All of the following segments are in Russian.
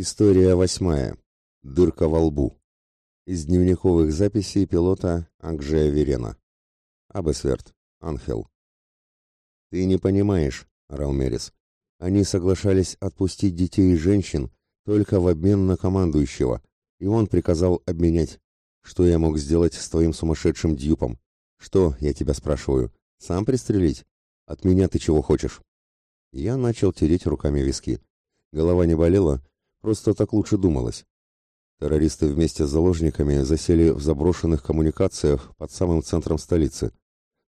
История восьмая. Дырка во лбу. Из дневниковых записей пилота Анджея Верена. Абесверт. Анхел. «Ты не понимаешь», — орал Мерис. «Они соглашались отпустить детей и женщин только в обмен на командующего, и он приказал обменять. Что я мог сделать с твоим сумасшедшим дьюпом? Что, я тебя спрашиваю, сам пристрелить? От меня ты чего хочешь?» Я начал тереть руками виски. Голова не болела, Просто так лучше думалось. Террористы вместе с заложниками засели в заброшенных коммуникациях под самым центром столицы.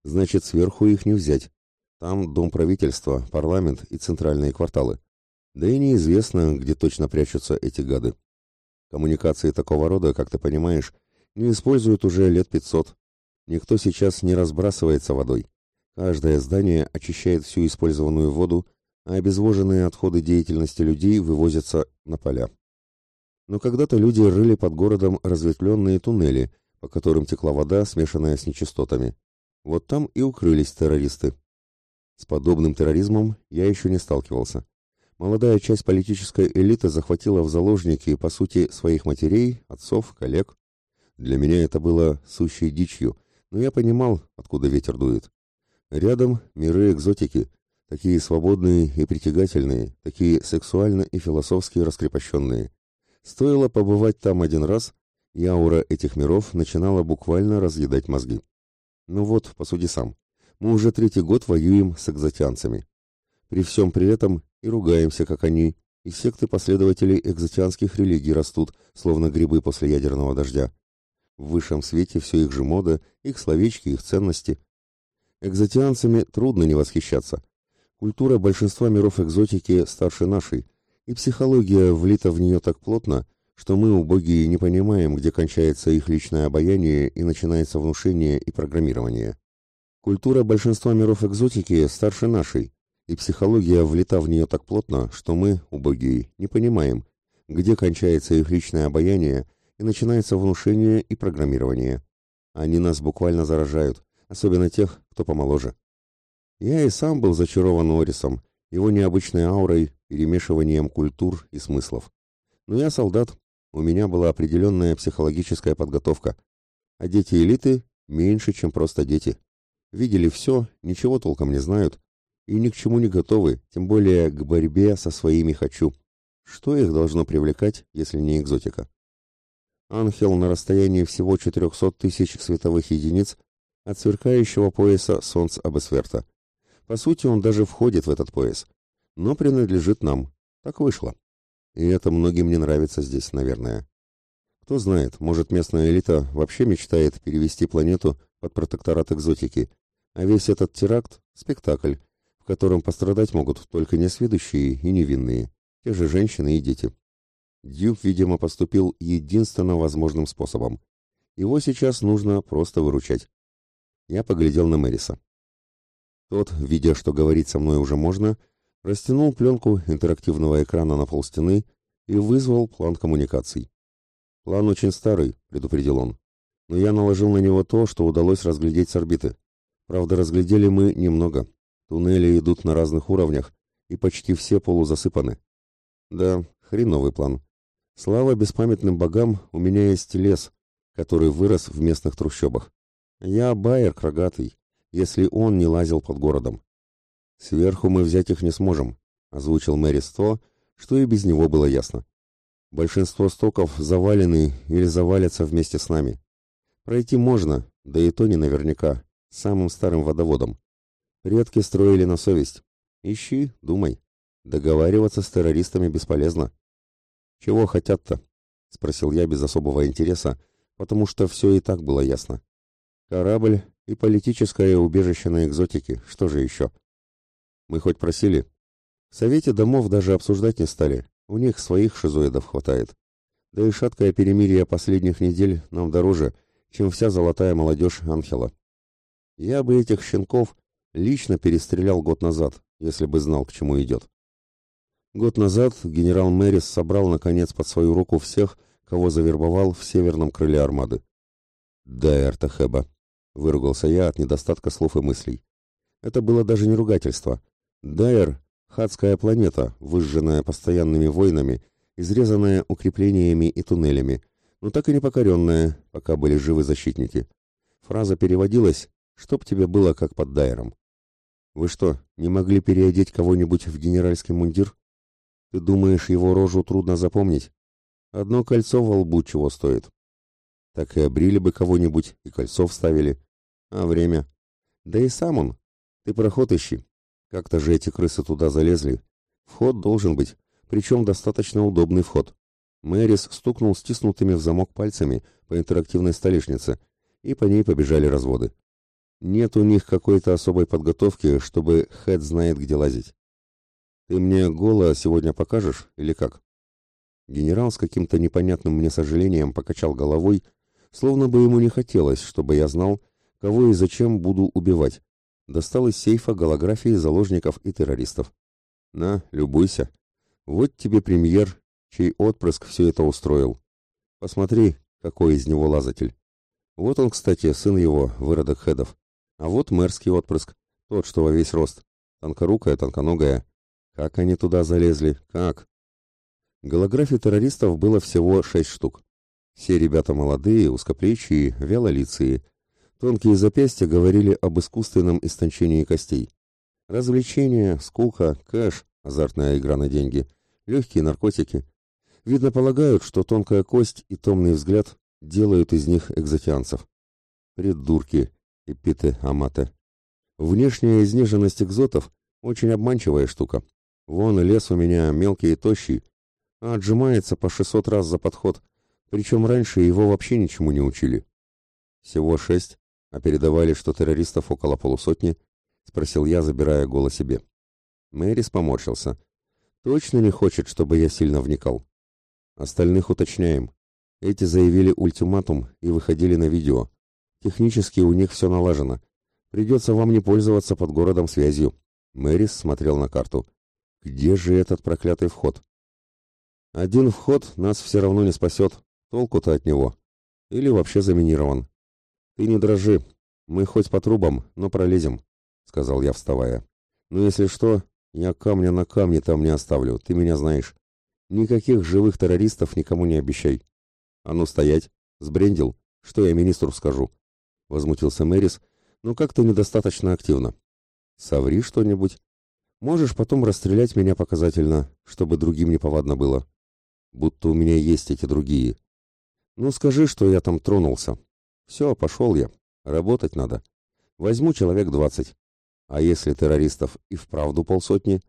Значит, сверху их не взять. Там дом правительства, парламент и центральные кварталы. Да и неизвестно, где точно прячутся эти гады. Коммуникации такого рода, как ты понимаешь, не используют уже лет пятьсот. Никто сейчас не разбрасывается водой. Каждое здание очищает всю использованную воду а обезвоженные отходы деятельности людей вывозятся на поля. Но когда-то люди рыли под городом разветвленные туннели, по которым текла вода, смешанная с нечистотами. Вот там и укрылись террористы. С подобным терроризмом я еще не сталкивался. Молодая часть политической элиты захватила в заложники, по сути, своих матерей, отцов, коллег. Для меня это было сущей дичью, но я понимал, откуда ветер дует. Рядом миры экзотики, такие свободные и притягательные, такие сексуально и философски раскрепощенные. Стоило побывать там один раз, и аура этих миров начинала буквально разъедать мозги. Ну вот, посуди сам. Мы уже третий год воюем с экзотианцами. При всем при этом и ругаемся, как они, и секты последователей экзотианских религий растут, словно грибы после ядерного дождя. В высшем свете все их же мода, их словечки, их ценности. Экзотианцами трудно не восхищаться. Культура большинства миров экзотики старше нашей, и психология влита в нее так плотно, что мы, убогие, не понимаем, где кончается их личное обаяние и начинается внушение и программирование. Культура большинства миров экзотики старше нашей, и психология влита в нее так плотно, что мы, убогие, не понимаем, где кончается их личное обаяние и начинается внушение и программирование. Они нас буквально заражают, особенно тех, кто помоложе. Я и сам был зачарован Орисом, его необычной аурой, перемешиванием культур и смыслов. Но я солдат, у меня была определенная психологическая подготовка. А дети элиты меньше, чем просто дети. Видели все, ничего толком не знают и ни к чему не готовы, тем более к борьбе со своими «хочу». Что их должно привлекать, если не экзотика? Анхел на расстоянии всего 400 тысяч световых единиц от сверкающего пояса Солнца Абесверта. По сути, он даже входит в этот пояс, но принадлежит нам. Так вышло. И это многим не нравится здесь, наверное. Кто знает, может местная элита вообще мечтает перевести планету под протекторат экзотики, а весь этот теракт – спектакль, в котором пострадать могут только несведущие и невинные, те же женщины и дети. Дюб, видимо, поступил единственно возможным способом. Его сейчас нужно просто выручать. Я поглядел на Мэриса. Тот, видя, что говорить со мной уже можно, растянул пленку интерактивного экрана на полстены и вызвал план коммуникаций. «План очень старый», — предупредил он, — «но я наложил на него то, что удалось разглядеть с орбиты. Правда, разглядели мы немного. Туннели идут на разных уровнях, и почти все полузасыпаны. Да, хреновый план. Слава беспамятным богам, у меня есть лес, который вырос в местных трущобах. Я байер рогатый, если он не лазил под городом. Сверху мы взять их не сможем, озвучил Мэрис то, что и без него было ясно. Большинство стоков завалены или завалятся вместе с нами. Пройти можно, да и то не наверняка, самым старым водоводом. Предки строили на совесть. Ищи, думай. Договариваться с террористами бесполезно. Чего хотят-то? спросил я без особого интереса, потому что все и так было ясно. Корабль и политическое убежище на экзотике, что же еще? Мы хоть просили? В Совете домов даже обсуждать не стали, у них своих шизоидов хватает. Да и шаткое перемирие последних недель нам дороже, чем вся золотая молодежь Анхела. Я бы этих щенков лично перестрелял год назад, если бы знал, к чему идет. Год назад генерал Мэрис собрал, наконец, под свою руку всех, кого завербовал в северном крыле армады. Да, Эртахеба, Выругался я от недостатка слов и мыслей. Это было даже не ругательство. Дайер — хадская планета, выжженная постоянными войнами изрезанное укреплениями и туннелями, но так и не покоренное, пока были живы защитники. Фраза переводилась «Чтоб тебе было как под дайером». «Вы что, не могли переодеть кого-нибудь в генеральский мундир? Ты думаешь, его рожу трудно запомнить? Одно кольцо во лбу чего стоит?» Так и обрили бы кого-нибудь, и кольцо вставили. А время? Да и сам он. Ты проход ищи. Как-то же эти крысы туда залезли. Вход должен быть, причем достаточно удобный вход. Мэрис стукнул стиснутыми в замок пальцами по интерактивной столешнице, и по ней побежали разводы. Нет у них какой-то особой подготовки, чтобы Хэт знает, где лазить. Ты мне голо сегодня покажешь или как? Генерал с каким-то непонятным мне сожалением покачал головой, словно бы ему не хотелось, чтобы я знал, кого и зачем буду убивать. Достал из сейфа голографии заложников и террористов. На, любуйся. Вот тебе премьер, чей отпрыск все это устроил. Посмотри, какой из него лазатель. Вот он, кстати, сын его, выродок Хедов. А вот мэрский отпрыск, тот, что во весь рост. Тонкорукая, тонконогая. Как они туда залезли? Как? Голографий террористов было всего шесть штук. Все ребята молодые, узкоплечие, вялолицые. Тонкие запястья говорили об искусственном истончении костей. Развлечения, скука, кэш, азартная игра на деньги, легкие наркотики. Видно, полагают, что тонкая кость и томный взгляд делают из них экзотианцев. Придурки, эпиты аматы. Внешняя изнеженность экзотов – очень обманчивая штука. Вон лес у меня мелкий и тощий, а отжимается по 600 раз за подход, причем раньше его вообще ничему не учили. Всего шесть, а передавали, что террористов около полусотни, спросил я, забирая голос себе. Мэрис поморщился. Точно не хочет, чтобы я сильно вникал. Остальных уточняем. Эти заявили ультиматум и выходили на видео. Технически у них все налажено. Придется вам не пользоваться под городом связью. Мэрис смотрел на карту. Где же этот проклятый вход? Один вход нас все равно не спасет, Толку-то от него. Или вообще заминирован. Ты не дрожи. Мы хоть по трубам, но пролезем, сказал я, вставая. Но если что, я камня на камне там не оставлю, ты меня знаешь. Никаких живых террористов никому не обещай. А ну стоять, сбрендил. Что я министру скажу? Возмутился Мэрис, но как-то недостаточно активно. Соври что-нибудь. Можешь потом расстрелять меня показательно, чтобы другим не повадно было. Будто у меня есть эти другие. Ну скажи, что я там тронулся. Все, пошел я. Работать надо. Возьму человек двадцать. А если террористов и вправду полсотни?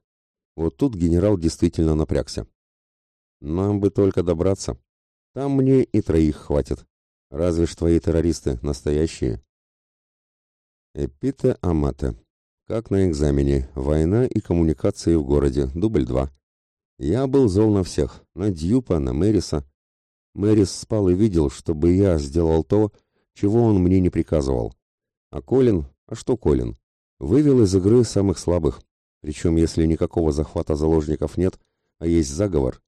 Вот тут генерал действительно напрягся. Нам бы только добраться. Там мне и троих хватит. Разве ж твои террористы настоящие? Эпите Амате. Как на экзамене. Война и коммуникации в городе. Дубль два. Я был зол на всех. На Дьюпа, на Мэриса. Мэрис спал и видел, чтобы я сделал то, чего он мне не приказывал. А Колин, а что Колин? Вывел из игры самых слабых. Причем, если никакого захвата заложников нет, а есть заговор,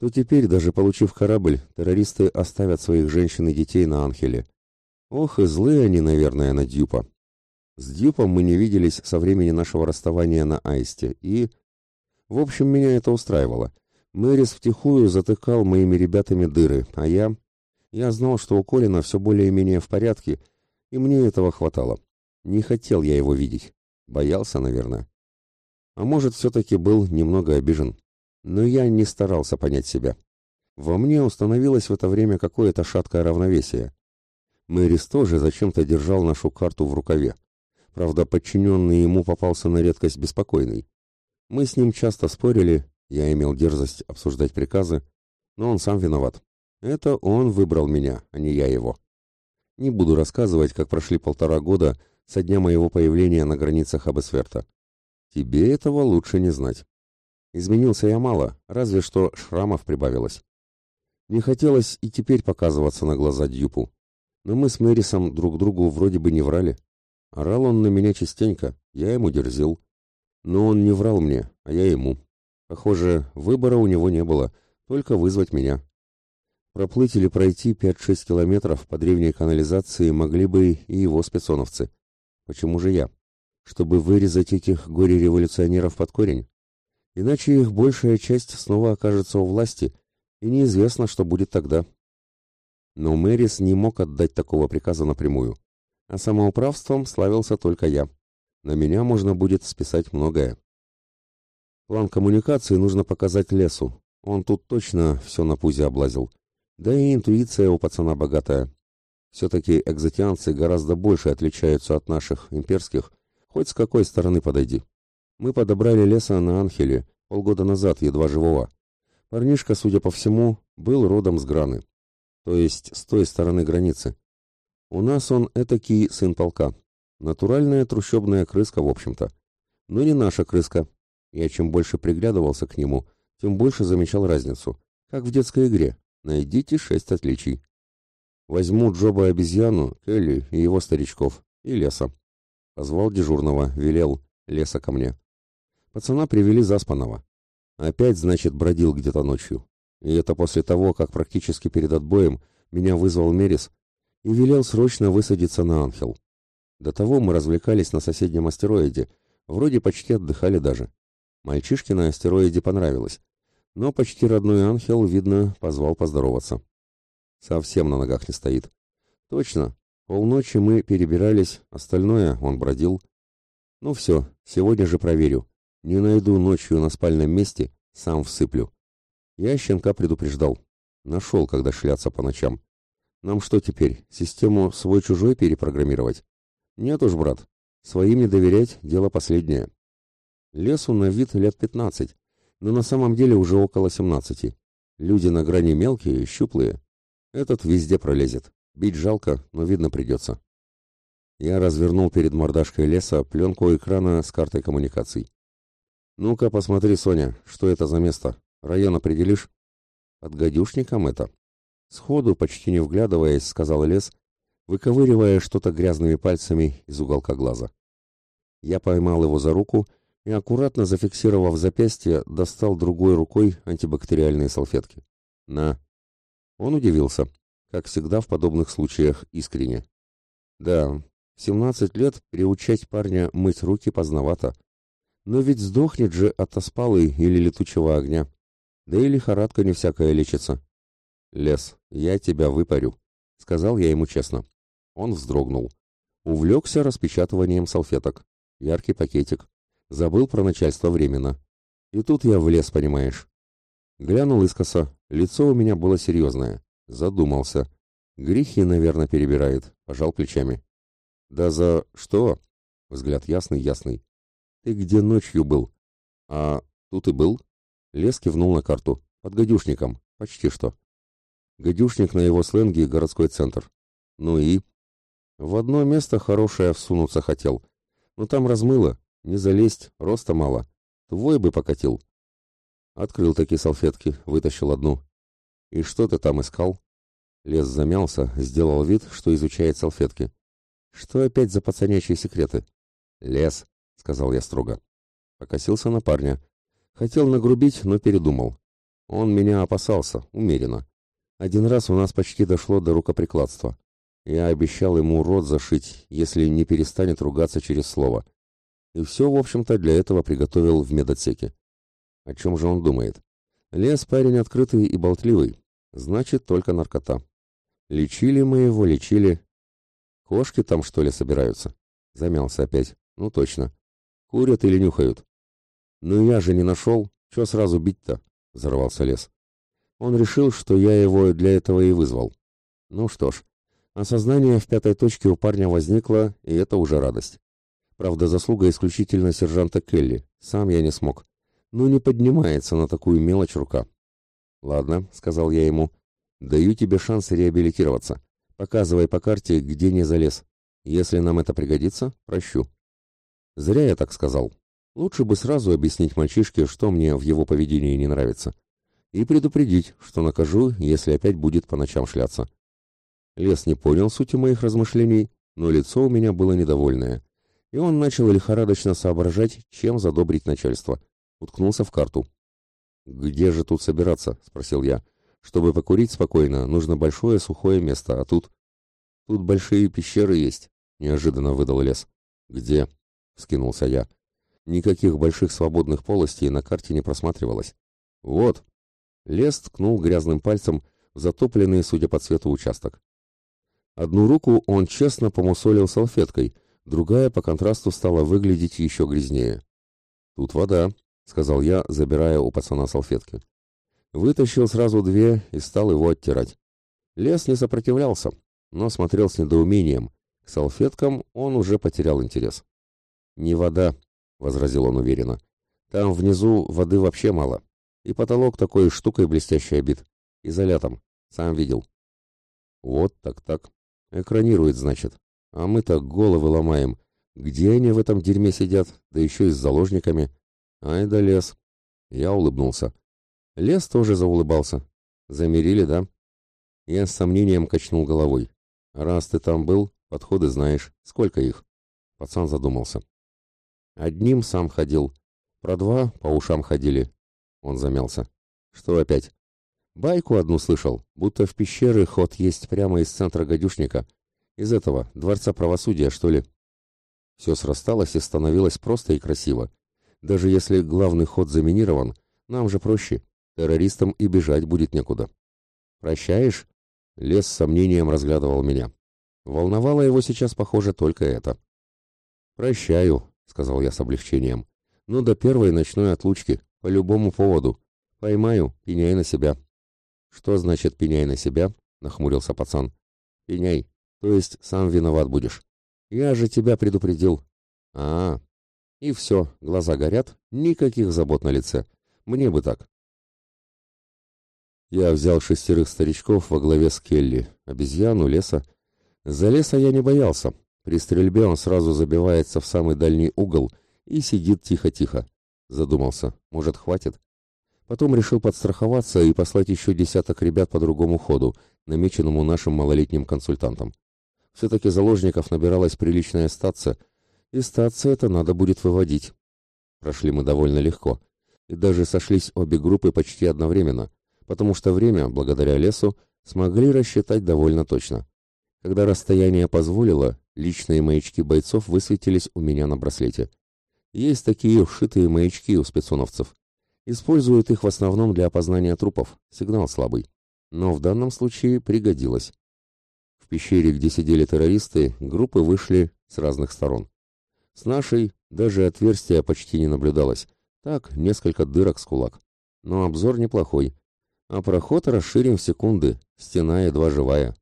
то теперь, даже получив корабль, террористы оставят своих женщин и детей на Анхеле. Ох, и злые они, наверное, на Дюпа. С Дюпом мы не виделись со времени нашего расставания на Аисте, и... В общем, меня это устраивало. Мэрис втихую затыкал моими ребятами дыры, а я... Я знал, что у Колина все более-менее в порядке, и мне этого хватало. Не хотел я его видеть. Боялся, наверное. А может, все-таки был немного обижен. Но я не старался понять себя. Во мне установилось в это время какое-то шаткое равновесие. Мэрис тоже зачем-то держал нашу карту в рукаве. Правда, подчиненный ему попался на редкость беспокойный. Мы с ним часто спорили, я имел дерзость обсуждать приказы, но он сам виноват. Это он выбрал меня, а не я его. Не буду рассказывать, как прошли полтора года со дня моего появления на границах Абесверта. Тебе этого лучше не знать. Изменился я мало, разве что шрамов прибавилось. Не хотелось и теперь показываться на глаза Дьюпу. Но мы с Мэрисом друг другу вроде бы не врали. Орал он на меня частенько, я ему дерзил. Но он не врал мне, а я ему. Похоже, выбора у него не было, только вызвать меня. Проплыть или пройти 5-6 километров по древней канализации могли бы и его спецоновцы. Почему же я? Чтобы вырезать этих горе-революционеров под корень? Иначе их большая часть снова окажется у власти, и неизвестно, что будет тогда. Но Мэрис не мог отдать такого приказа напрямую. А самоуправством славился только я. На меня можно будет списать многое. План коммуникации нужно показать лесу. Он тут точно все на пузе облазил. Да и интуиция у пацана богатая. Все-таки экзотианцы гораздо больше отличаются от наших, имперских, хоть с какой стороны подойди. Мы подобрали леса на Анхеле полгода назад, едва живого. Парнишка, судя по всему, был родом с Граны, то есть с той стороны границы. У нас он этакий сын полка. Натуральная трущобная крыска, в общем-то. Но не наша крыска. Я чем больше приглядывался к нему, тем больше замечал разницу. Как в детской игре. Найдите шесть отличий. Возьму Джоба обезьяну, Келли и его старичков. И леса. Позвал дежурного, велел. Леса ко мне. Пацана привели заспанного. Опять, значит, бродил где-то ночью. И это после того, как практически перед отбоем меня вызвал Мерис и велел срочно высадиться на Анхел. До того мы развлекались на соседнем астероиде, вроде почти отдыхали даже. Мальчишке на астероиде понравилось, но почти родной Анхел, видно, позвал поздороваться. Совсем на ногах не стоит. Точно, полночи мы перебирались, остальное он бродил. Ну все, сегодня же проверю. Не найду ночью на спальном месте, сам всыплю. Я щенка предупреждал. Нашел, когда шляться по ночам. Нам что теперь, систему свой-чужой перепрограммировать? Нет уж, брат, своим не доверять – дело последнее. Лесу на вид лет пятнадцать, но на самом деле уже около семнадцати. Люди на грани мелкие, щуплые. Этот везде пролезет. Бить жалко, но видно придется. Я развернул перед мордашкой леса пленку экрана с картой коммуникаций. «Ну-ка, посмотри, Соня, что это за место? Район определишь?» «Под гадюшником это?» Сходу, почти не вглядываясь, сказал Лес, выковыривая что-то грязными пальцами из уголка глаза. Я поймал его за руку и, аккуратно зафиксировав запястье, достал другой рукой антибактериальные салфетки. «На!» Он удивился, как всегда в подобных случаях искренне. «Да, в семнадцать лет приучать парня мыть руки поздновато. Но ведь сдохнет же от оспалы или летучего огня. Да и лихорадка не всякая лечится. «Лес, я тебя выпарю», — сказал я ему честно. Он вздрогнул. Увлекся распечатыванием салфеток. Яркий пакетик. Забыл про начальство временно. И тут я влез, понимаешь. Глянул искоса. Лицо у меня было серьезное. Задумался. Грехи, наверное, перебирает. Пожал плечами. «Да за что?» Взгляд ясный-ясный. «Ты где ночью был?» «А тут и был?» Лес кивнул на карту. «Под гадюшником. Почти что». Гадюшник на его сленге городской центр. Ну и? В одно место хорошее всунуться хотел. Но там размыло, не залезть, роста мало. Твой бы покатил. Открыл такие салфетки, вытащил одну. И что ты там искал? Лес замялся, сделал вид, что изучает салфетки. Что опять за пацанячьи секреты? Лес, сказал я строго. Покосился на парня. Хотел нагрубить, но передумал. Он меня опасался, умеренно. Один раз у нас почти дошло до рукоприкладства. Я обещал ему рот зашить, если не перестанет ругаться через слово. И все, в общем-то, для этого приготовил в медотсеке. О чем же он думает? Лес парень открытый и болтливый. Значит, только наркота. Лечили мы его, лечили. Кошки там, что ли, собираются? Замялся опять. Ну, точно. Курят или нюхают? Ну, я же не нашел. Че сразу бить-то? Взорвался лес. Он решил, что я его для этого и вызвал. Ну что ж, осознание в пятой точке у парня возникло, и это уже радость. Правда, заслуга исключительно сержанта Келли. Сам я не смог. Ну, не поднимается на такую мелочь рука. «Ладно», — сказал я ему, — «даю тебе шанс реабилитироваться. Показывай по карте, где не залез. Если нам это пригодится, прощу». Зря я так сказал. Лучше бы сразу объяснить мальчишке, что мне в его поведении не нравится и предупредить, что накажу, если опять будет по ночам шляться. Лес не понял сути моих размышлений, но лицо у меня было недовольное, и он начал лихорадочно соображать, чем задобрить начальство. Уткнулся в карту. «Где же тут собираться?» — спросил я. «Чтобы покурить спокойно, нужно большое сухое место, а тут...» «Тут большие пещеры есть», — неожиданно выдал лес. «Где?» — скинулся я. Никаких больших свободных полостей на карте не просматривалось. «Вот», Лес ткнул грязным пальцем в затопленный, судя по цвету, участок. Одну руку он честно помусолил салфеткой, другая по контрасту стала выглядеть еще грязнее. «Тут вода», — сказал я, забирая у пацана салфетки. Вытащил сразу две и стал его оттирать. Лес не сопротивлялся, но смотрел с недоумением. К салфеткам он уже потерял интерес. «Не вода», — возразил он уверенно. «Там внизу воды вообще мало. И потолок такой штукой блестящей обит. Изолятом. Сам видел». «Вот так-так. Экранирует, значит. А мы-то головы ломаем. Где они в этом дерьме сидят? Да еще и с заложниками. Ай да лес». Я улыбнулся. Лес тоже заулыбался. «Замерили, да?» Я с сомнением качнул головой. «Раз ты там был, подходы знаешь. Сколько их?» Пацан задумался. «Одним сам ходил. Про два по ушам ходили». Он замялся. «Что опять?» «Байку одну слышал, будто в пещеры ход есть прямо из центра гадюшника. Из этого, Дворца правосудия, что ли?» Все срасталось и становилось просто и красиво. Даже если главный ход заминирован, нам же проще. Террористам и бежать будет некуда. «Прощаешь?» Лес с сомнением разглядывал меня. Волновало его сейчас, похоже, только это. «Прощаю», — сказал я с облегчением. «Ну, до первой ночной отлучки, по любому поводу. Поймаю, пеняй на себя». «Что значит пеняй на себя?» — нахмурился пацан. «Пеняй, то есть сам виноват будешь. Я же тебя предупредил». «А, -а. и все, глаза горят, никаких забот на лице. Мне бы так». Я взял шестерых старичков во главе с Келли, обезьяну, леса. За леса я не боялся. При стрельбе он сразу забивается в самый дальний угол и сидит тихо-тихо. Задумался, может, хватит? Потом решил подстраховаться и послать еще десяток ребят по другому ходу, намеченному нашим малолетним консультантам. Все-таки заложников набиралась приличная стация, и стация это надо будет выводить. Прошли мы довольно легко, и даже сошлись обе группы почти одновременно — потому что время, благодаря лесу, смогли рассчитать довольно точно. Когда расстояние позволило, личные маячки бойцов высветились у меня на браслете. Есть такие вшитые маячки у спецоновцев. Используют их в основном для опознания трупов, сигнал слабый. Но в данном случае пригодилось. Пещере, где сидели террористы, группы вышли с разных сторон. С нашей даже отверстия почти не наблюдалось. Так, несколько дырок с кулак. Но обзор неплохой а проход расширим в секунды, стена едва живая.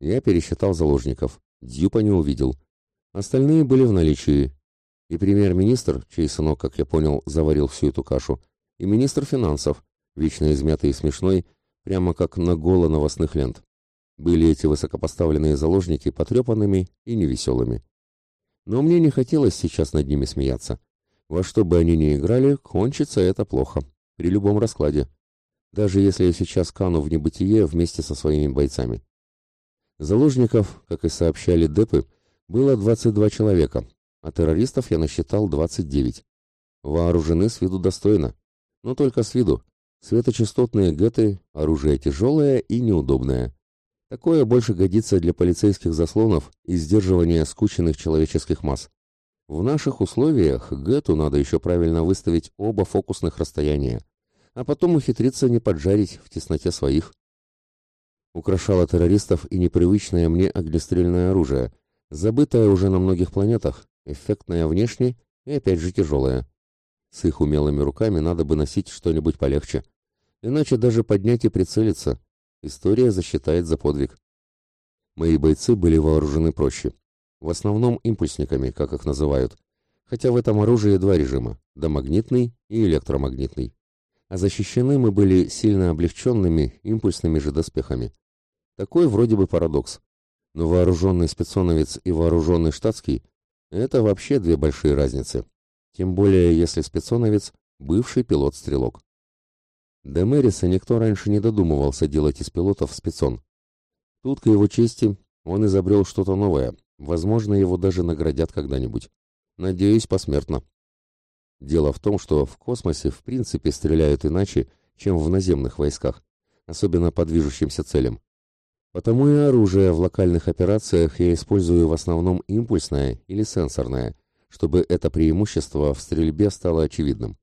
Я пересчитал заложников, Дьюпа не увидел. Остальные были в наличии. И премьер-министр, чей сынок, как я понял, заварил всю эту кашу, и министр финансов, вечно измятый и смешной, прямо как на голо новостных лент. Были эти высокопоставленные заложники потрепанными и невеселыми. Но мне не хотелось сейчас над ними смеяться. Во что бы они ни играли, кончится это плохо, при любом раскладе даже если я сейчас кану в небытие вместе со своими бойцами. Заложников, как и сообщали депы, было 22 человека, а террористов я насчитал 29. Вооружены с виду достойно, но только с виду. Светочастотные геты, оружие тяжелое и неудобное. Такое больше годится для полицейских заслонов и сдерживания скученных человеческих масс. В наших условиях гету надо еще правильно выставить оба фокусных расстояния а потом ухитриться не поджарить в тесноте своих. Украшало террористов и непривычное мне огнестрельное оружие, забытое уже на многих планетах, эффектное внешне и опять же тяжелое. С их умелыми руками надо бы носить что-нибудь полегче, иначе даже поднять и прицелиться. История засчитает за подвиг. Мои бойцы были вооружены проще. В основном импульсниками, как их называют. Хотя в этом оружии два режима – домагнитный и электромагнитный а защищены мы были сильно облегченными импульсными же доспехами. Такой вроде бы парадокс. Но вооруженный спецоновец и вооруженный штатский – это вообще две большие разницы. Тем более, если спецоновец – бывший пилот-стрелок. До Мэриса никто раньше не додумывался делать из пилотов спецон. Тут, к его чести, он изобрел что-то новое, возможно, его даже наградят когда-нибудь. Надеюсь, посмертно. Дело в том, что в космосе в принципе стреляют иначе, чем в наземных войсках, особенно по движущимся целям. Потому и оружие в локальных операциях я использую в основном импульсное или сенсорное, чтобы это преимущество в стрельбе стало очевидным.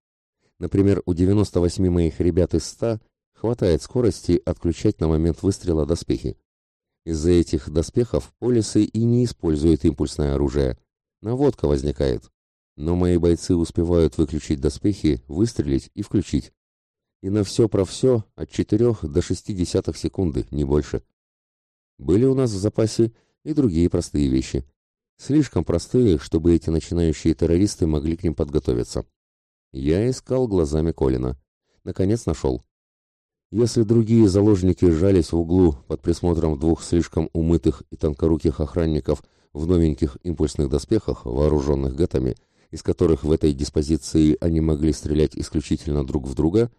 Например, у 98 моих ребят из 100 Хватает скорости отключать на момент выстрела доспехи. Из-за этих доспехов полисы и не используют импульсное оружие. Наводка возникает. Но мои бойцы успевают выключить доспехи, выстрелить и включить. И на все про все от 4 до 6 десятых секунды, не больше. Были у нас в запасе и другие простые вещи. Слишком простые, чтобы эти начинающие террористы могли к ним подготовиться. Я искал глазами Колина. Наконец нашел. Если другие заложники сжались в углу под присмотром двух слишком умытых и тонкоруких охранников в новеньких импульсных доспехах, вооруженных гатами, из которых в этой диспозиции они могли стрелять исключительно друг в друга,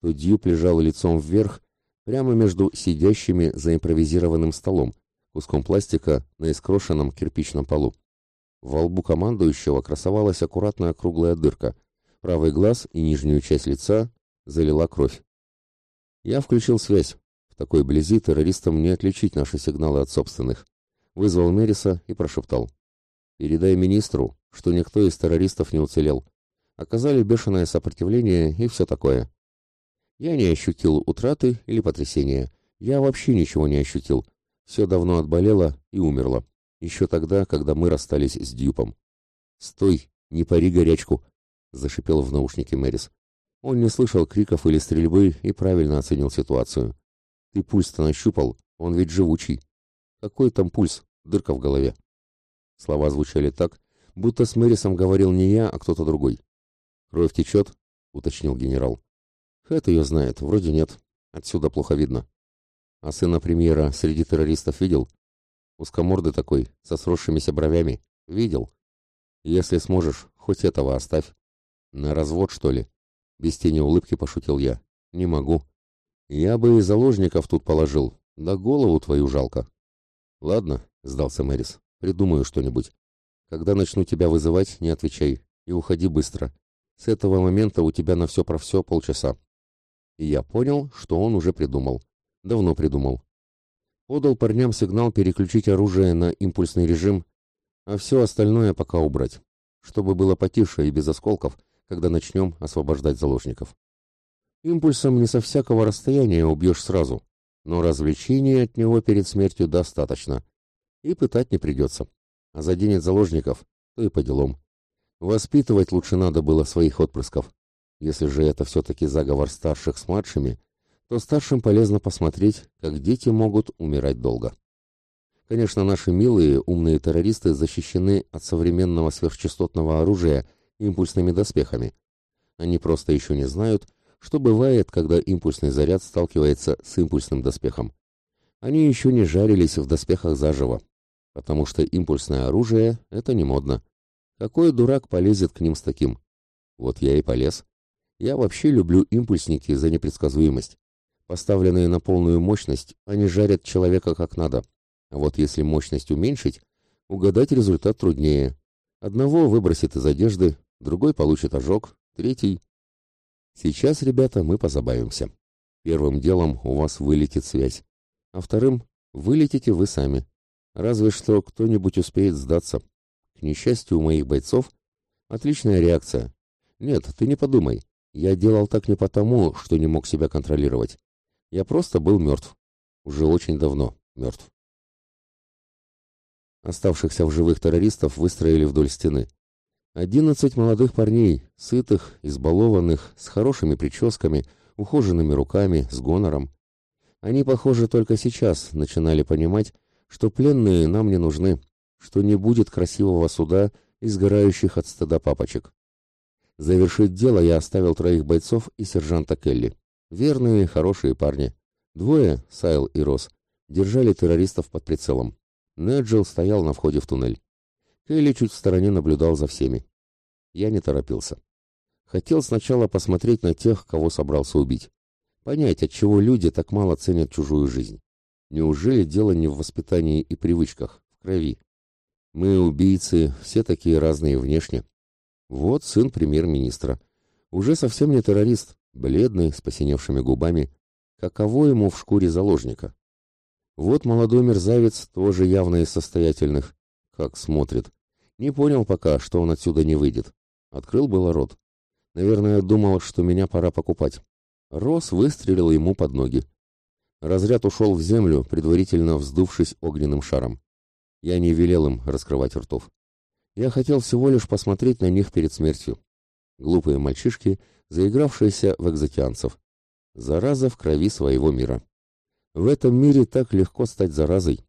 то Дьюп лежал лицом вверх, прямо между сидящими за импровизированным столом, куском пластика на искрошенном кирпичном полу. Во лбу командующего красовалась аккуратная круглая дырка, правый глаз и нижнюю часть лица залила кровь. Я включил связь. В такой близи террористам не отличить наши сигналы от собственных. Вызвал Мериса и прошептал. «Передай министру, что никто из террористов не уцелел. Оказали бешеное сопротивление и все такое». Я не ощутил утраты или потрясения. Я вообще ничего не ощутил. Все давно отболело и умерло. Еще тогда, когда мы расстались с Дьюпом. «Стой, не пари горячку!» — зашипел в наушнике Мэрис. Он не слышал криков или стрельбы и правильно оценил ситуацию. «Ты пульс-то нащупал? Он ведь живучий». «Какой там пульс? Дырка в голове». Слова звучали так, будто с Мэрисом говорил не я, а кто-то другой. «Кровь течет?» — уточнил генерал. «Хэт ее знает, вроде нет. Отсюда плохо видно». «А сына премьера среди террористов видел?» «Узкомордый такой, со сросшимися бровями. Видел. Если сможешь, хоть этого оставь. На развод, что ли?» Без тени улыбки пошутил я. Не могу. Я бы и заложников тут положил. Да голову твою жалко. Ладно, сдался Мэрис. Придумаю что-нибудь. Когда начну тебя вызывать, не отвечай. И уходи быстро. С этого момента у тебя на все про все полчаса. И я понял, что он уже придумал. Давно придумал. Подал парням сигнал переключить оружие на импульсный режим, а все остальное пока убрать. Чтобы было потише и без осколков, когда начнем освобождать заложников. Импульсом не со всякого расстояния убьешь сразу, но развлечения от него перед смертью достаточно. И пытать не придется. А заденет заложников, то и по делам. Воспитывать лучше надо было своих отпрысков. Если же это все-таки заговор старших с младшими, то старшим полезно посмотреть, как дети могут умирать долго. Конечно, наши милые, умные террористы защищены от современного сверхчастотного оружия импульсными доспехами. Они просто еще не знают, что бывает, когда импульсный заряд сталкивается с импульсным доспехом. Они еще не жарились в доспехах заживо, потому что импульсное оружие — это не модно. Какой дурак полезет к ним с таким? Вот я и полез. Я вообще люблю импульсники за непредсказуемость. Поставленные на полную мощность, они жарят человека как надо. А вот если мощность уменьшить, угадать результат труднее. Одного выбросит из одежды, другой получит ожог, третий... Сейчас, ребята, мы позабавимся. Первым делом у вас вылетит связь, а вторым вылетите вы сами. Разве что кто-нибудь успеет сдаться. К несчастью, у моих бойцов отличная реакция. Нет, ты не подумай. Я делал так не потому, что не мог себя контролировать. Я просто был мертв. Уже очень давно мертв. Оставшихся в живых террористов выстроили вдоль стены. Одиннадцать молодых парней, сытых, избалованных, с хорошими прическами, ухоженными руками, с гонором. Они, похоже, только сейчас начинали понимать, что пленные нам не нужны, что не будет красивого суда и сгорающих от стыда папочек. Завершить дело я оставил троих бойцов и сержанта Келли. Верные, хорошие парни. Двое, Сайл и Рос, держали террористов под прицелом. Неджел стоял на входе в туннель. Келли чуть в стороне наблюдал за всеми. Я не торопился. Хотел сначала посмотреть на тех, кого собрался убить. Понять, отчего люди так мало ценят чужую жизнь. Неужели дело не в воспитании и привычках, в крови? Мы, убийцы, все такие разные внешне. Вот сын премьер-министра. Уже совсем не террорист, бледный, с посиневшими губами. Каково ему в шкуре заложника? Вот молодой мерзавец, тоже явно из состоятельных. Как смотрит. Не понял пока, что он отсюда не выйдет. Открыл было рот. Наверное, думал, что меня пора покупать. Рос выстрелил ему под ноги. Разряд ушел в землю, предварительно вздувшись огненным шаром. Я не велел им раскрывать ртов. Я хотел всего лишь посмотреть на них перед смертью. Глупые мальчишки, заигравшиеся в экзотианцев. Зараза в крови своего мира. В этом мире так легко стать заразой.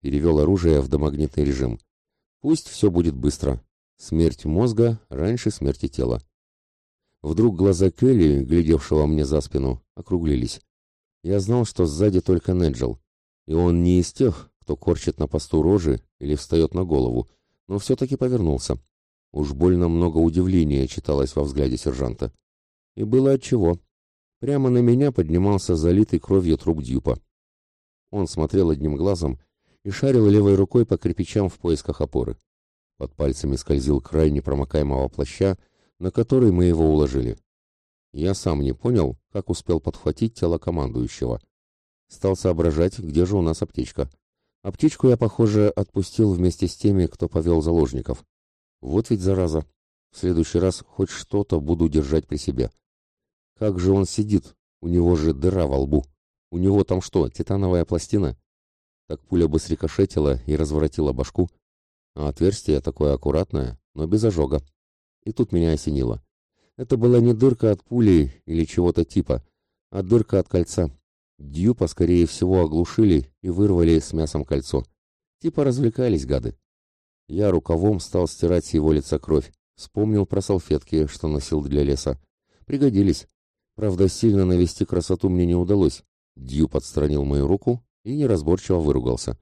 Перевел оружие в домагнитный режим. Пусть все будет быстро. Смерть мозга раньше смерти тела. Вдруг глаза Келли, глядевшего мне за спину, округлились. Я знал, что сзади только Неджел, и он не из тех, кто корчит на посту рожи или встает на голову, но все-таки повернулся. Уж больно много удивления читалось во взгляде сержанта. И было отчего. Прямо на меня поднимался залитый кровью труп Дьюпа. Он смотрел одним глазом и шарил левой рукой по кирпичам в поисках опоры. Под пальцами скользил край непромокаемого плаща, на который мы его уложили. Я сам не понял, как успел подхватить тело командующего. Стал соображать, где же у нас аптечка. Аптечку я, похоже, отпустил вместе с теми, кто повел заложников. Вот ведь зараза. В следующий раз хоть что-то буду держать при себе. Как же он сидит? У него же дыра во лбу. У него там что, титановая пластина? Так пуля бы срикошетила и разворотила башку. А отверстие такое аккуратное, но без ожога. И тут меня осенило. Это была не дырка от пули или чего-то типа, а дырка от кольца. Дьюпа, скорее всего, оглушили и вырвали с мясом кольцо. Типа развлекались гады. Я рукавом стал стирать с его лица кровь. Вспомнил про салфетки, что носил для леса. Пригодились. Правда, сильно навести красоту мне не удалось. Дью подстранил мою руку и неразборчиво выругался.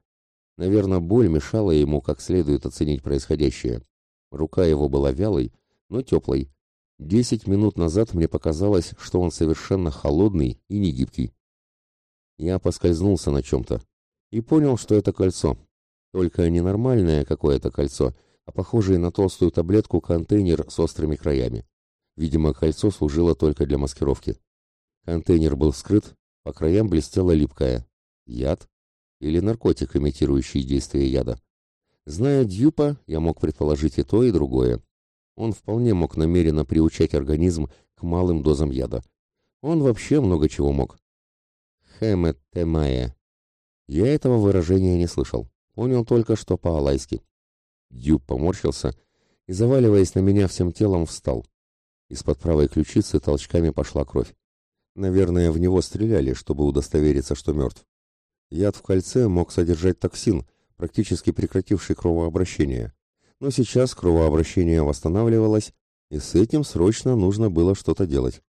Наверное, боль мешала ему как следует оценить происходящее. Рука его была вялой, но теплой. Десять минут назад мне показалось, что он совершенно холодный и негибкий. Я поскользнулся на чем-то и понял, что это кольцо. Только не нормальное какое-то кольцо, а похожее на толстую таблетку контейнер с острыми краями. Видимо, кольцо служило только для маскировки. Контейнер был скрыт, по краям блестела липкая. Яд? или наркотик, имитирующий действие яда. Зная Дьюпа, я мог предположить и то, и другое. Он вполне мог намеренно приучать организм к малым дозам яда. Он вообще много чего мог. Хэмет темая. Я этого выражения не слышал. Понял только, что по-алайски. Дюб поморщился и, заваливаясь на меня всем телом, встал. Из-под правой ключицы толчками пошла кровь. Наверное, в него стреляли, чтобы удостовериться, что мертв. Яд в кольце мог содержать токсин, практически прекративший кровообращение. Но сейчас кровообращение восстанавливалось, и с этим срочно нужно было что-то делать.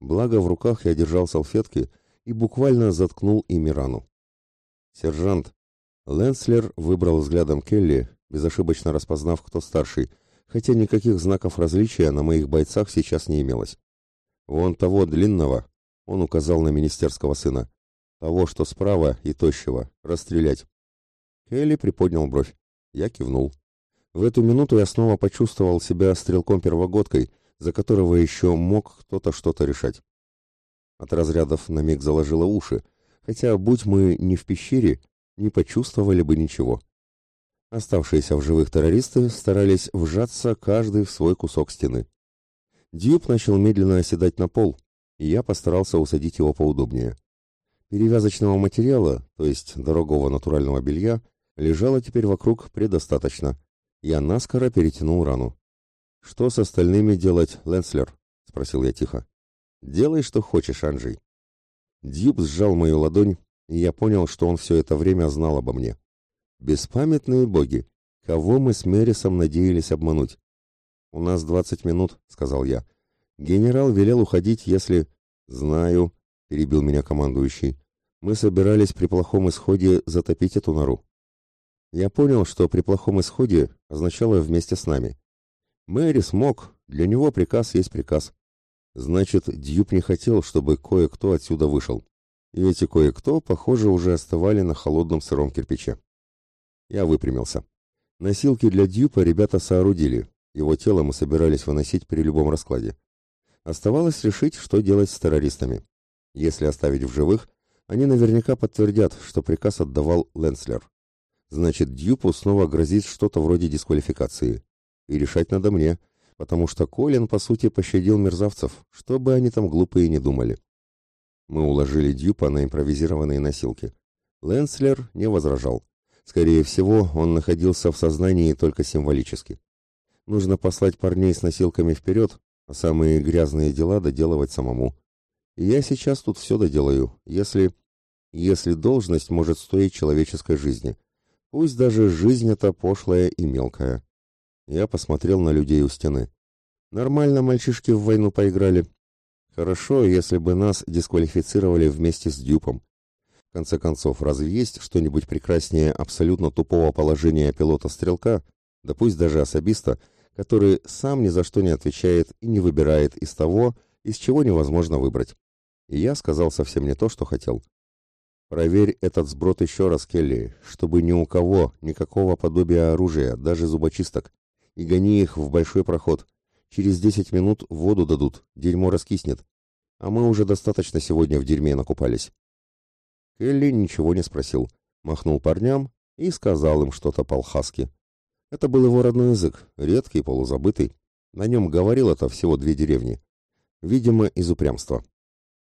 Благо в руках я держал салфетки и буквально заткнул ими рану. «Сержант!» Лэнслер выбрал взглядом Келли, безошибочно распознав, кто старший, хотя никаких знаков различия на моих бойцах сейчас не имелось. «Вон того длинного!» — он указал на министерского сына. Того, что справа, и тощего. Расстрелять. Келли приподнял бровь. Я кивнул. В эту минуту я снова почувствовал себя стрелком-первогодкой, за которого еще мог кто-то что-то решать. От разрядов на миг заложило уши, хотя, будь мы не в пещере, не почувствовали бы ничего. Оставшиеся в живых террористы старались вжаться каждый в свой кусок стены. Дьюб начал медленно оседать на пол, и я постарался усадить его поудобнее. Перевязочного материала, то есть дорогого натурального белья, лежало теперь вокруг предостаточно. Я наскоро перетянул рану. «Что с остальными делать, Лэнслер?» — спросил я тихо. «Делай, что хочешь, Анджей». Дьюб сжал мою ладонь, и я понял, что он все это время знал обо мне. «Беспамятные боги! Кого мы с Мерисом надеялись обмануть?» «У нас двадцать минут», — сказал я. «Генерал велел уходить, если...» «Знаю», перебил меня командующий. Мы собирались при плохом исходе затопить эту нору. Я понял, что при плохом исходе означало вместе с нами. Мэри смог, для него приказ есть приказ. Значит, Дьюб не хотел, чтобы кое-кто отсюда вышел. И эти кое-кто, похоже, уже оставали на холодном сыром кирпиче. Я выпрямился. Носилки для Дьюпа ребята соорудили. Его тело мы собирались выносить при любом раскладе. Оставалось решить, что делать с террористами. Если оставить в живых, они наверняка подтвердят, что приказ отдавал Лэнслер. Значит, Дьюпу снова грозит что-то вроде дисквалификации. И решать надо мне, потому что Колин, по сути, пощадил мерзавцев, что бы они там глупые не думали. Мы уложили Дьюпа на импровизированные носилки. Лэнслер не возражал. Скорее всего, он находился в сознании только символически. Нужно послать парней с носилками вперед, а самые грязные дела доделывать самому. Я сейчас тут все доделаю, если... Если должность может стоить человеческой жизни. Пусть даже жизнь эта пошлая и мелкая. Я посмотрел на людей у стены. Нормально мальчишки в войну поиграли. Хорошо, если бы нас дисквалифицировали вместе с Дюпом. В конце концов, разве есть что-нибудь прекраснее абсолютно тупого положения пилота-стрелка, да пусть даже особиста, который сам ни за что не отвечает и не выбирает из того, из чего невозможно выбрать. И я сказал совсем не то, что хотел. Проверь этот сброд еще раз, Келли, чтобы ни у кого никакого подобия оружия, даже зубочисток, и гони их в большой проход. Через десять минут воду дадут, дерьмо раскиснет. А мы уже достаточно сегодня в дерьме накупались. Келли ничего не спросил, махнул парням и сказал им что-то по-алхаски. Это был его родной язык, редкий, полузабытый. На нем говорил это всего две деревни. Видимо, из упрямства.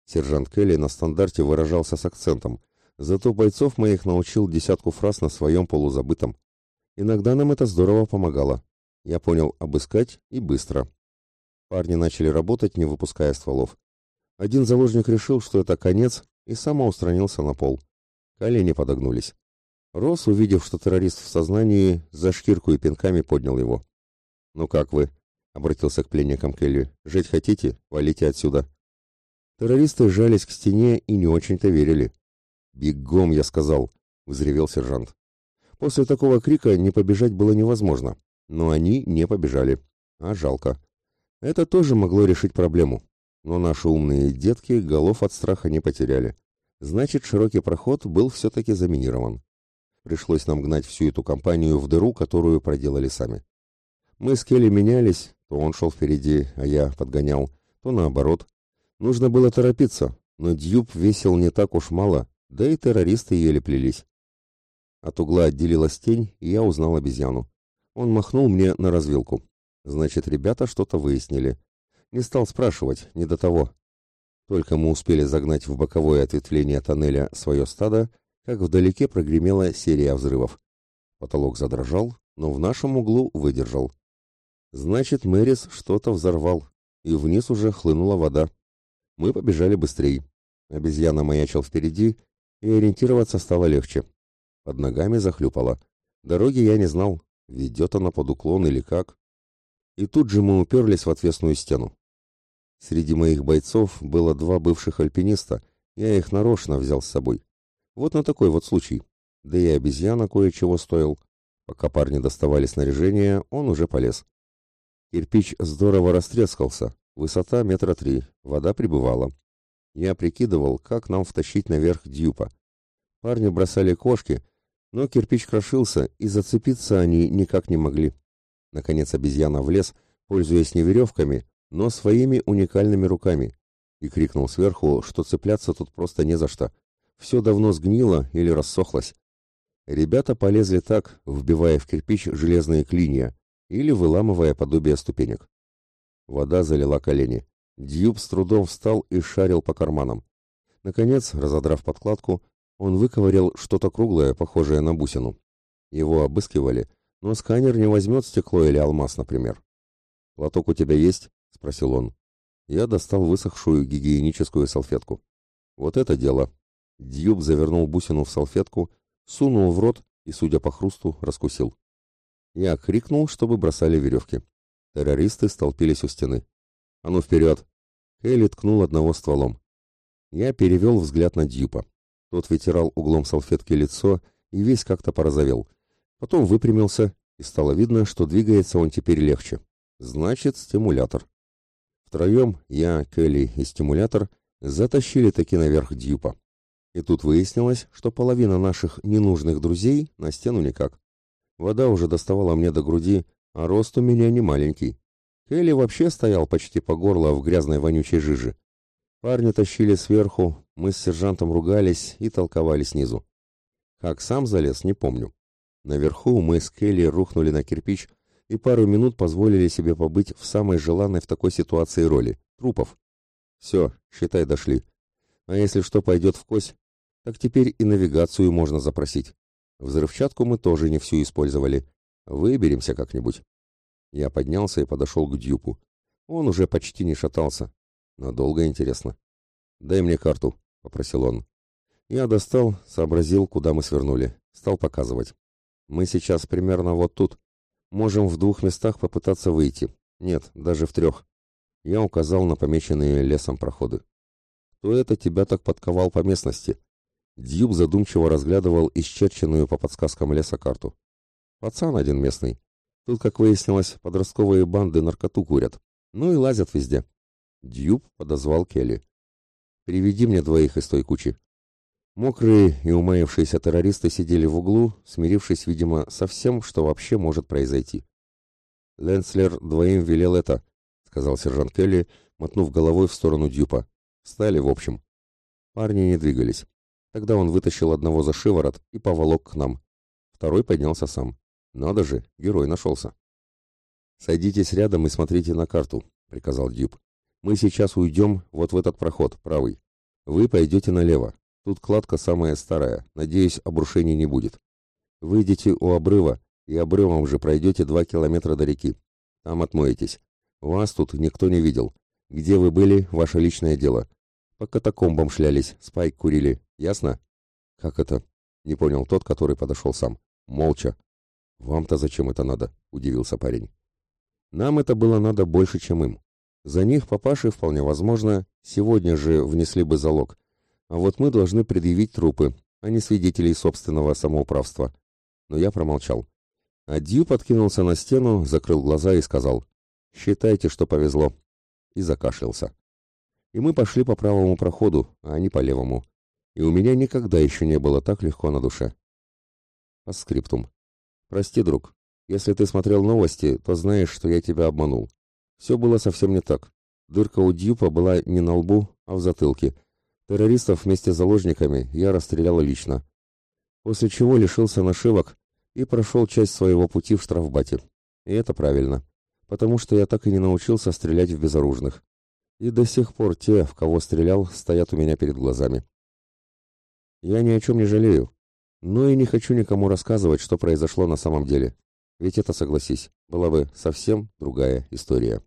Сержант Келли на стандарте выражался с акцентом, зато бойцов моих научил десятку фраз на своем полузабытом. Иногда нам это здорово помогало. Я понял обыскать и быстро. Парни начали работать, не выпуская стволов. Один заложник решил, что это конец, и самоустранился на пол. Колени подогнулись. Рос, увидев, что террорист в сознании, за шкирку и пинками поднял его. «Ну как вы?» — обратился к пленникам Келли. «Жить хотите? Валите отсюда!» Террористы сжались к стене и не очень-то верили. «Бегом!» — я сказал, — взревел сержант. После такого крика не побежать было невозможно, но они не побежали. А жалко. Это тоже могло решить проблему. Но наши умные детки голов от страха не потеряли. Значит, широкий проход был все-таки заминирован. Пришлось нам гнать всю эту компанию в дыру, которую проделали сами. Мы с Келли менялись, то он шел впереди, а я подгонял, то наоборот. Нужно было торопиться, но Дьюб весил не так уж мало, да и террористы еле плелись. От угла отделилась тень, и я узнал обезьяну. Он махнул мне на развилку. Значит, ребята что-то выяснили. Не стал спрашивать, не до того. Только мы успели загнать в боковое ответвление тоннеля свое стадо, как вдалеке прогремела серия взрывов. Потолок задрожал, но в нашем углу выдержал. Значит, Мэрис что-то взорвал, и вниз уже хлынула вода. Мы побежали быстрее. Обезьяна маячил впереди, и ориентироваться стало легче. Под ногами захлюпало. Дороги я не знал, ведет она под уклон или как. И тут же мы уперлись в отвесную стену. Среди моих бойцов было два бывших альпиниста, я их нарочно взял с собой. Вот на такой вот случай. Да и обезьяна кое-чего стоил. Пока парни доставали снаряжение, он уже полез. Кирпич здорово растрескался, высота метра три, вода прибывала. Я прикидывал, как нам втащить наверх дюпа. Парни бросали кошки, но кирпич крошился, и зацепиться они никак не могли. Наконец обезьяна влез, пользуясь не веревками, но своими уникальными руками, и крикнул сверху, что цепляться тут просто не за что все давно сгнило или рассохлось. Ребята полезли так, вбивая в кирпич железные клинья или выламывая подобие ступенек. Вода залила колени. Дьюб с трудом встал и шарил по карманам. Наконец, разодрав подкладку, он выковырял что-то круглое, похожее на бусину. Его обыскивали, но сканер не возьмет стекло или алмаз, например. «Платок у тебя есть?» — спросил он. Я достал высохшую гигиеническую салфетку. «Вот это дело!» Дьюб завернул бусину в салфетку, сунул в рот и, судя по хрусту, раскусил. Я крикнул, чтобы бросали веревки. Террористы столпились у стены. «А ну вперед!» Элли ткнул одного стволом. Я перевел взгляд на Дьюпа. Тот вытирал углом салфетки лицо и весь как-то порозовел. Потом выпрямился, и стало видно, что двигается он теперь легче. Значит, стимулятор. Втроем, я, Келли и стимулятор, затащили таки наверх Дьюпа. И тут выяснилось, что половина наших ненужных друзей на стену никак. Вода уже доставала мне до груди, а рост у меня не маленький. Келли вообще стоял почти по горло в грязной вонючей жиже. Парни тащили сверху, мы с сержантом ругались и толковали снизу. Как сам залез, не помню. Наверху мы с Келли рухнули на кирпич и пару минут позволили себе побыть в самой желанной в такой ситуации роли — трупов. Все, считай, дошли. А если что пойдет в кость, так теперь и навигацию можно запросить. Взрывчатку мы тоже не всю использовали. Выберемся как-нибудь. Я поднялся и подошел к Дюпу. Он уже почти не шатался. Надолго интересно. «Дай мне карту», — попросил он. Я достал, сообразил, куда мы свернули. Стал показывать. «Мы сейчас примерно вот тут. Можем в двух местах попытаться выйти. Нет, даже в трех». Я указал на помеченные лесом проходы. «Кто это тебя так подковал по местности?» Дьюб задумчиво разглядывал исчерченную по подсказкам леса карту. «Пацан один местный. Тут, как выяснилось, подростковые банды наркоту курят. Ну и лазят везде». Дьюб подозвал Келли. «Приведи мне двоих из той кучи». Мокрые и умаявшиеся террористы сидели в углу, смирившись, видимо, со всем, что вообще может произойти. «Ленслер двоим велел это», — сказал сержант Келли, мотнув головой в сторону Дьюпа. «Встали, в общем». Парни не двигались. Тогда он вытащил одного за шиворот и поволок к нам. Второй поднялся сам. Надо же, герой нашелся. «Садитесь рядом и смотрите на карту», — приказал Дюб. «Мы сейчас уйдем вот в этот проход, правый. Вы пойдете налево. Тут кладка самая старая. Надеюсь, обрушений не будет. Выйдете у обрыва, и обрывом же пройдете два километра до реки. Там отмоетесь. Вас тут никто не видел. Где вы были, ваше личное дело. По катакомбам шлялись, спайк курили. Ясно? Как это? Не понял тот, который подошел сам. Молча. Вам-то зачем это надо? Удивился парень. Нам это было надо больше, чем им. За них папаши, вполне возможно, сегодня же внесли бы залог. А вот мы должны предъявить трупы, а не свидетелей собственного самоуправства. Но я промолчал. А Дью подкинулся на стену, закрыл глаза и сказал «Считайте, что повезло». И закашлялся и мы пошли по правому проходу, а они по левому. И у меня никогда еще не было так легко на душе. По скриптум. Прости, друг, если ты смотрел новости, то знаешь, что я тебя обманул. Все было совсем не так. Дырка у Дьюпа была не на лбу, а в затылке. Террористов вместе с заложниками я расстрелял лично. После чего лишился нашивок и прошел часть своего пути в штрафбате. И это правильно, потому что я так и не научился стрелять в безоружных. И до сих пор те, в кого стрелял, стоят у меня перед глазами. Я ни о чем не жалею, но и не хочу никому рассказывать, что произошло на самом деле. Ведь это, согласись, была бы совсем другая история.